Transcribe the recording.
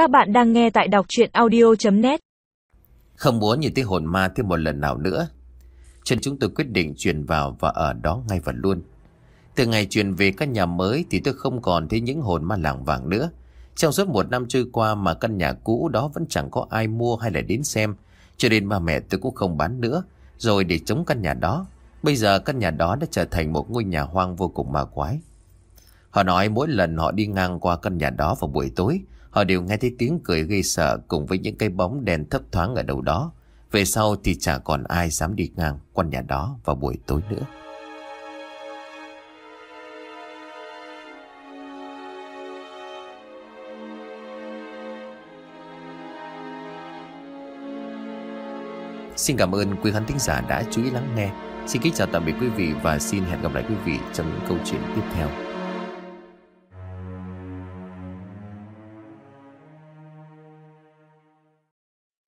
Các bạn đang nghe tại đọc chuyện audio.net Không muốn nhìn thấy hồn ma thêm một lần nào nữa. Cho nên chúng tôi quyết định chuyển vào và ở đó ngay và luôn. Từ ngày chuyển về căn nhà mới thì tôi không còn thấy những hồn ma làng vàng nữa. Trong suốt một năm trôi qua mà căn nhà cũ đó vẫn chẳng có ai mua hay là đến xem, Cho nên ba mẹ tôi cũng không bán nữa. Rồi để chống căn nhà đó, Bây giờ căn nhà đó đã trở thành một ngôi nhà hoang vô cùng ma quái. Họ nói mỗi lần họ đi ngang qua căn nhà đó vào buổi tối, Họ đều nghe thấy tiếng cười gây sợ cùng với những cái bóng đèn thấp thoáng ở đâu đó. Về sau thì chả còn ai dám đi ngang quanh nhà đó vào buổi tối nữa. Xin cảm ơn quý khán thính giả đã chú ý lắng nghe. Xin kính chào tạm biệt quý vị và xin hẹn gặp lại quý vị trong những câu chuyện tiếp theo.